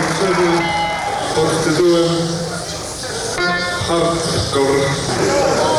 koncertu pod tytułem Hardcore.